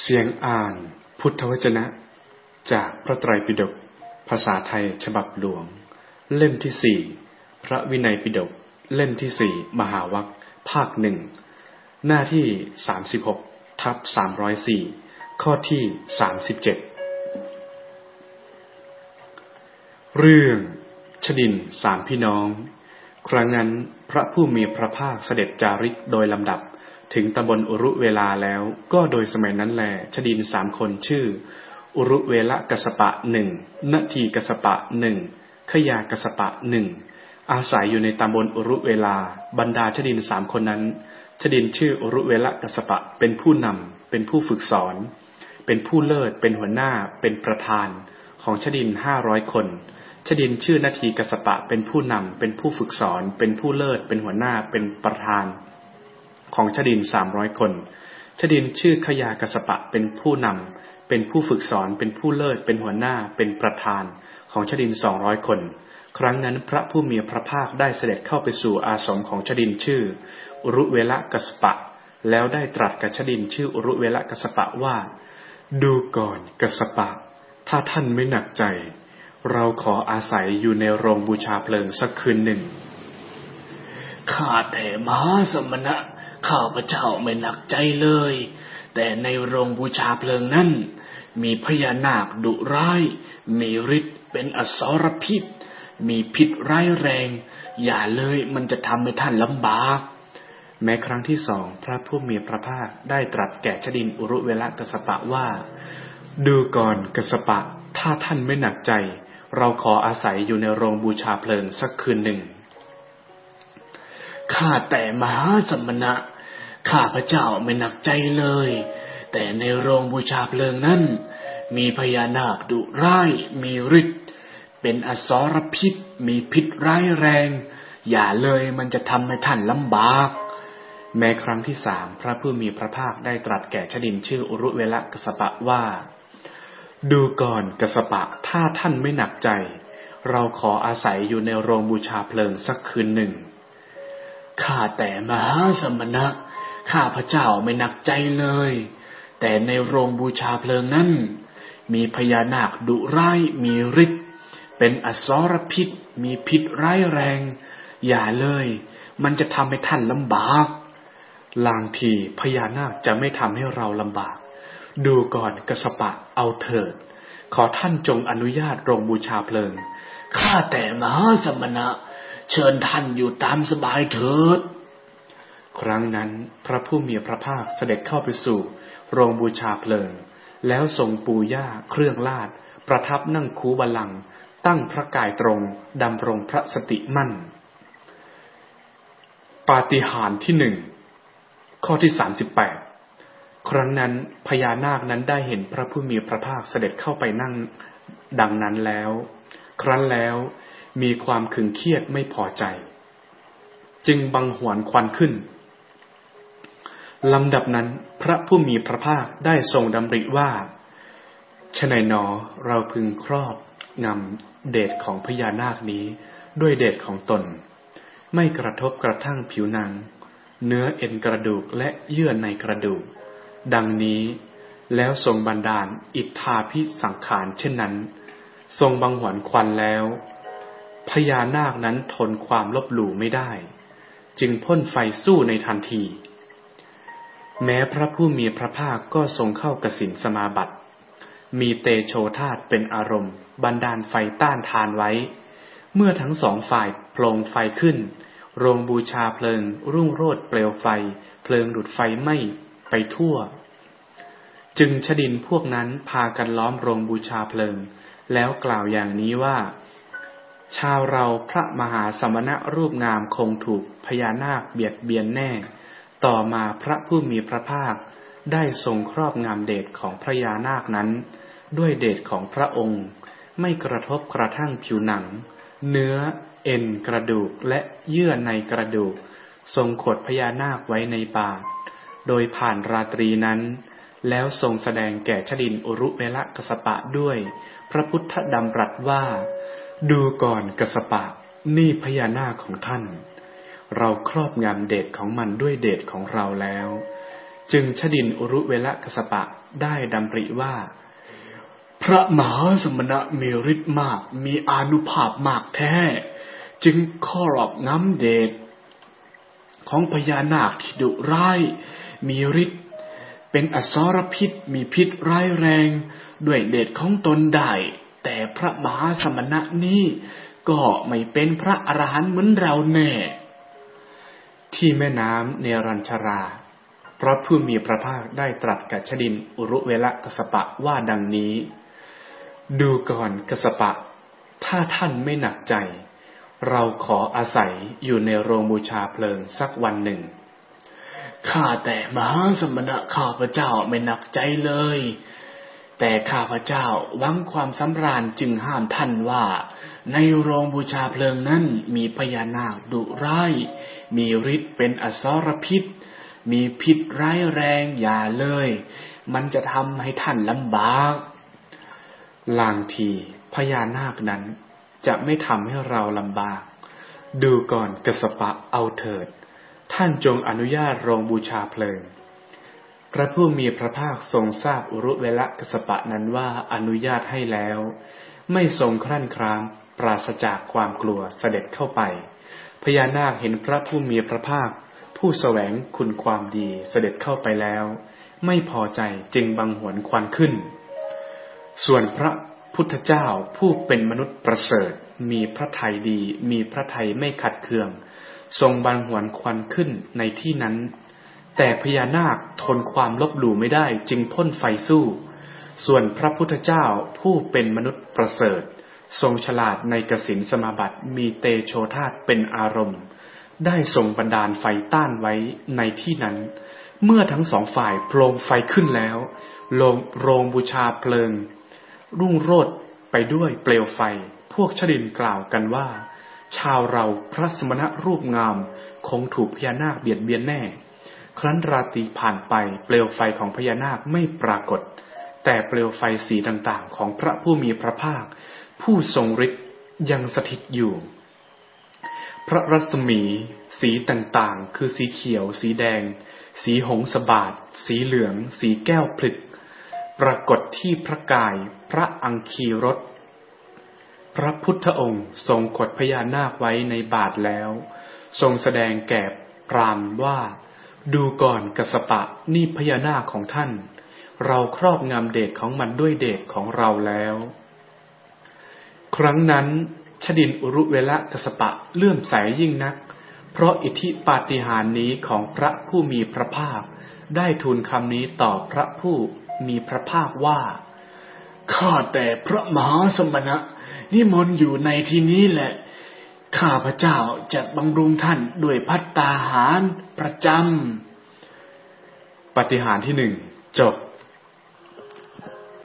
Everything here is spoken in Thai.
เสียงอ่านพุทธวจนะ จากพระไตรปิฎกภาษาไทยฉบับหลวง เล่มที่สี่พระวินัยปิฎกเล่มที่สี่มหาวัคภาคหนึ่งหน้าที่สามสิบหกทับสามร้อยสี่ข้อที่สามสิบเจ็ดเรื่องชดินสามพี่น้อง ครั้งนั้นพระผู้มีพระภาคเสด็จจาริกโดยลำดับ ถึงตำบลอุรุเวลาแล้ว ก็โดยสมัยนั้นแลชดินสามคนชื่อ อุรุเวละกสปะหนึ่งนาทีกสปะหนึ่งขยากสปะหนึ่งอาศัยอยู่ในตำบลอุรุเวลา บรรดาชดินสามคนนั้นชดินชื่ออุรุเวละกสปะเป็นผู้นำเป็นผู้ฝึกสอน เป็นผู้เลิศเป็นหัวหน้าเป็นประธานของชดินห้าร้อยคนชดินชื่อนาทีกสปะเป็นผู้นำเป็นผู้ฝึกสอน เป็นผู้เลิศเป็นหัวหน้าเป็นประธาน ของชดินสามร้อยคน ชดินชื่อขยากสปะเป็นผู้นำ เป็นผู้ฝึกสอน เป็นผู้เลิศ เป็นหัวหน้า เป็นประธานของชดินสองร้อยคน ครั้งนั้นพระผู้มีพระภาคได้เสด็จเข้าไปสู่อาสมของชดินชื่อ อุรุเวละกสปะ แล้วได้ตรัสกับชดินชื่ออุรุเวละกสปะว่า ดูก่อนกสปะ ถ้าท่านไม่หนักใจ เราขออาศัยอยู่ในโรงบูชาเพลิงสักคืนหนึ่งข้าแต่มหาสมณะ ข้าพเจ้าไม่หนักใจเลย แต่ในโรงบูชาเพลิงนั้น มีพญานาคดุร้าย มีฤทธิ์เป็นอสรพิษ มีพิษร้ายแรง อย่าเลยมันจะทำให้ท่านลำบาก แม้ครั้งที่สองพระผู้มีพระภาคได้ตรัสแก่ชดินอุรุเวลกสปะว่า ดูก่อนกสปะ ถ้าท่านไม่หนักใจ เราขออาศัยอยู่ในโรงบูชาเพลิงสักคืนหนึ่งข้าแต่มหาสมณะ ข้าพระเจ้าไม่หนักใจเลย แต่ในโรงบูชาเพลิงนั้น มีพญานาคดุร้าย มีฤทธิ์เป็นอสรพิษ มีพิษร้ายแรง อย่าเลยมันจะทำให้ท่านลำบาก แม้ครั้งที่สามพระผู้มีพระภาคได้ตรัสแก่ชดินชื่ออุรุเวละกสปะว่า ดูก่อนกสปะถ้าท่านไม่หนักใจ เราขออาศัยอยู่ในโรงบูชาเพลิงสักคืนหนึ่งข้าแต่มหาสมณะ ข้าพระเจ้าไม่หนักใจเลย แต่ในโรงบูชาเพลิงนั้น มีพญานาคดุร้ายมีฤทธิ์เป็นอสรพิษ มีพิษร้ายแรง อย่าเลย มันจะทำให้ท่านลำบากลางทีพญานาคจะไม่ทำให้เราลำบาก ดูก่อนกสปะเอาเถิด ขอท่านจงอนุญาตโรงบูชาเพลิง ข้าแต่มหาสมณะ เชิญท่านอยู่ตามสบายเถิด ครั้งนั้นพระผู้มีพระภาคเสด็จเข้าไปสู่ โรงบูชาเพลิง แล้วทรงปูย่าเครื่องลาด ประทับนั่งคูบาลัง ตั้งพระกายตรงดำรงพระสติมั่น ปาฏิหาริย์ที่หนึ่งข้อที่สามสิบแปดครั้งนั้นพญานาคนั้นได้เห็นพระผู้มีพระภาคเสด็จเข้าไปนั่งดังนั้นแล้ว ครั้นแล้วมีความขึงเครียดไม่พอใจ จึงบังหวนควันขึ้น ลำดับนั้นพระผู้มีพระภาคได้ทรงดำริว่าชนัยนอเราพึงครอบงำเดชของพญานาคนี้ด้วยเดชของตน ไม่กระทบกระทั่งผิวหนัง เนื้อเอ็นกระดูกและเยื่อในกระดูก ดังนี้แล้วทรงบันดาลอิทธาพิสังขารเช่นนั้น ทรงบังหวนควันแล้ว พญานาคนั้นทนความลบหลู่ไม่ได้ จึงพ่นไฟสู้ในทันที แม้พระผู้มีพระภาคก็ทรงเข้ากสินสมาบัติ มีเตโชธาตเป็นอารมณ์ บันดาลไฟต้านทานไว้ เมื่อทั้งสองฝ่ายโปลงไฟขึ้น โรงบูชาเพลิง รุ่งโรดเปลวไฟ เพลิงหลุดไฟไหม้ไปทั่ว จึงชดินพวกนั้นพากันล้อมโรงบูชาเพลิง แล้วกล่าวอย่างนี้ว่า ชาวเราพระมหาสมณะรูปงามคงถูกพญานาคเบียดเบียนแน่ ต่อมาพระผู้มีพระภาคได้ทรงครอบงามเดชของพระยานาคนั้น ด้วยเดชของพระองค์ ไม่กระทบกระทั่งผิวหนัง เนื้อเอ็นกระดูกและเยื่อในกระดูก ทรงขดพญานาคไว้ในบาท โดยผ่านราตรีนั้น แล้วทรงแสดงแก่ชดินอุรุเวละกสปะด้วย พระพุทธดำรัสว่า ดูก่อนกสปะ นี่พญานาคของท่าน เราครอบงำเดชของมันด้วยเดชของเราแล้ว จึงชดินอุรุเวละกสปะได้ดำริว่า พระมหาสมณะมีฤทธิ์มากมีอนุภาพมากแท้ จึงครอบงำเดชของพญานาคที่ดุร้าย มีฤทธิ์เป็นอสรพิษมีพิษร้ายแรง ด้วยเดชของตนได้แต่พระมหาสมณะนี้ก็ไม่เป็นพระอรหันต์เหมือนเราแน่ ที่แม่น้ำเนรัญชรา พระผู้มีพระภาคได้ตรัสกับชดินอุรุเวละกสปะว่าดังนี้ ดูก่อนกสปะ ถ้าท่านไม่หนักใจ เราขออาศัยอยู่ในโรงบูชาเพลิงสักวันหนึ่ง ข้าแต่มหาสมณะข้าพเจ้าไม่หนักใจเลย แต่ข้าพเจ้าหวังความสำราญจึงห้ามท่านว่า ในโรงบูชาเพลิงนั้นมีพญานาคดุร้าย มีฤทธิ์เป็นอสรพิษ มีพิษร้ายแรงอย่าเลย มันจะทำให้ท่านลำบากลางทีพญานาคนั้นจะไม่ทำให้เราลำบาก ดูก่อนกสปะเอาเถิด ท่านจงอนุญาตโรงบูชาเพลิง พระผู้มีพระภาคทรงทราบอุรุเวละกสปะนั้นว่าอนุญาตให้แล้ว ไม่ทรงครั่นครามปราศจากความกลัวเสด็จเข้าไป พญานาคเห็นพระผู้มีพระภาค ผู้แสวงคุณความดีเสด็จเข้าไปแล้ว ไม่พอใจจึงบังหวนควันขึ้น ส่วนพระพุทธเจ้าผู้เป็นมนุษย์ประเสริฐ มีพระทัยดี มีพระทัยไม่ขัดเคือง ทรงบังหวนควันขึ้นในที่นั้น แต่พญานาคทนความลบหลู่ไม่ได้จึงพ่นไฟสู้ ส่วนพระพุทธเจ้าผู้เป็นมนุษย์ประเสริฐ ทรงฉลาดในกสินสมาบัติมีเตโชธาตเป็นอารมณ์ ได้ทรงบันดาลไฟต้านไว้ในที่นั้น เมื่อทั้งสองฝ่ายโพลงไฟขึ้นแล้วลงโรงบูชาเพลิง รุ่งโรดไปด้วยเปลวไฟ พวกชดินกล่าวกันว่า ชาวเราพระสมณะรูปงาม คงถูกพญานาคเบียดเบียนแน่ ครั้นราตรีผ่านไปเปลวไฟของพญานาคไม่ปรากฏ แต่เปลวไฟสีต่างๆ ของพระผู้มีพระภาค ผู้ทรงฤทธิ์ยังสถิตอยู่ พระรัศมีสีต่างๆ คือสีเขียว สีแดง สีหงสบาดสีเหลือง สีแก้วผลึก ปรากฏที่พระกายพระอังคีรถพระพุทธองค์ทรงขดพญานาคไว้ในบาทแล้ว ทรงแสดงแก่พรามว่า ดูก่อนกสปะนี่พญานาคของท่าน เราครอบงำเดชของมันด้วยเดชของเราแล้ว ครั้งนั้นชดินอุรุเวละกสปะเลื่อมใสยยิ่งนัก เพราะอิทธิปาฏิหาริย์นี้ของพระผู้มีพระภาค ได้ทูลคำนี้ต่อพระผู้มีพระภาคว่า ข้าแต่พระมหาสมณะนิมนต์อยู่ในที่นี้แหละ ข้าพระเจ้าจะบำรุงท่านด้วยพัตตาหารประจำปฏิหารที่หนึ่งจบ